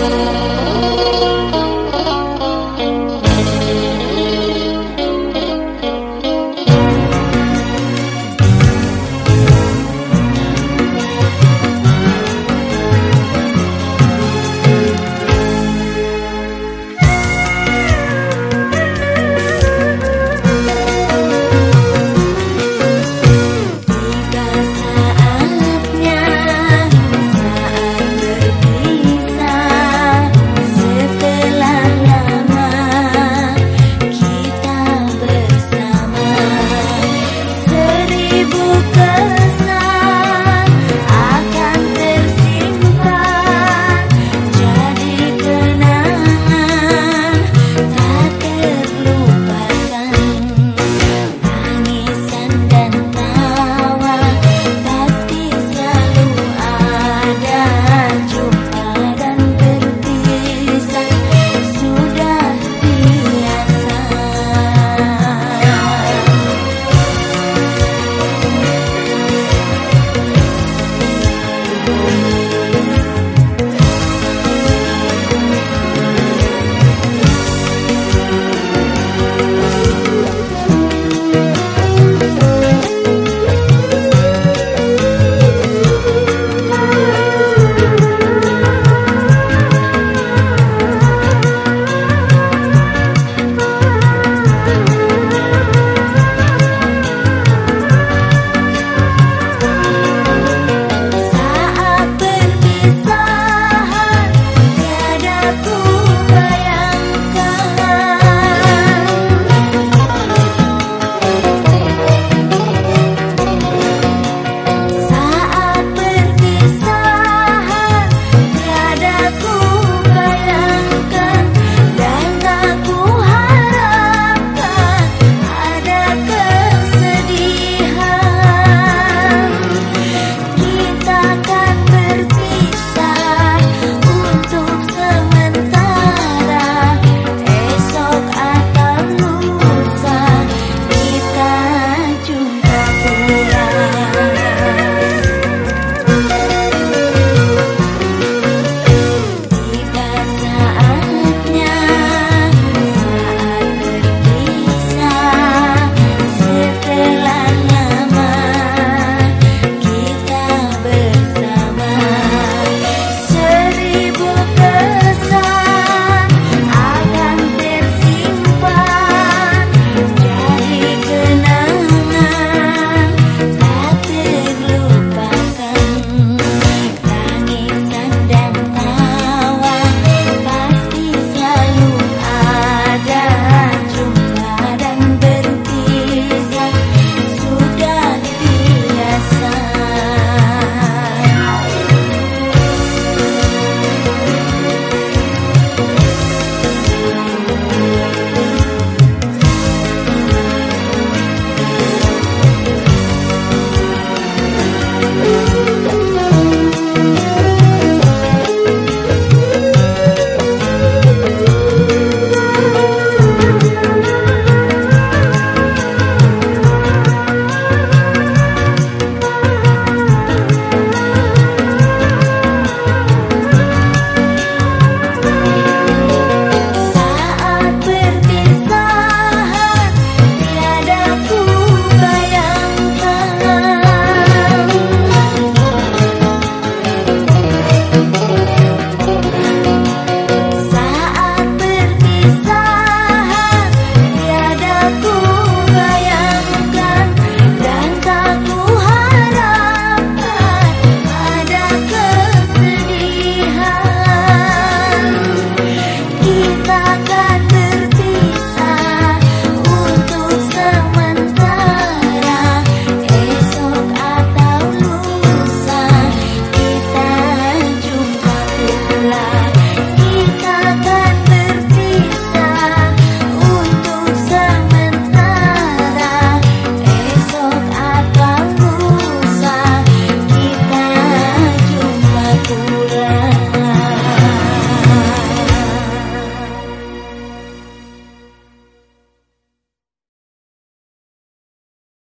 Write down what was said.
you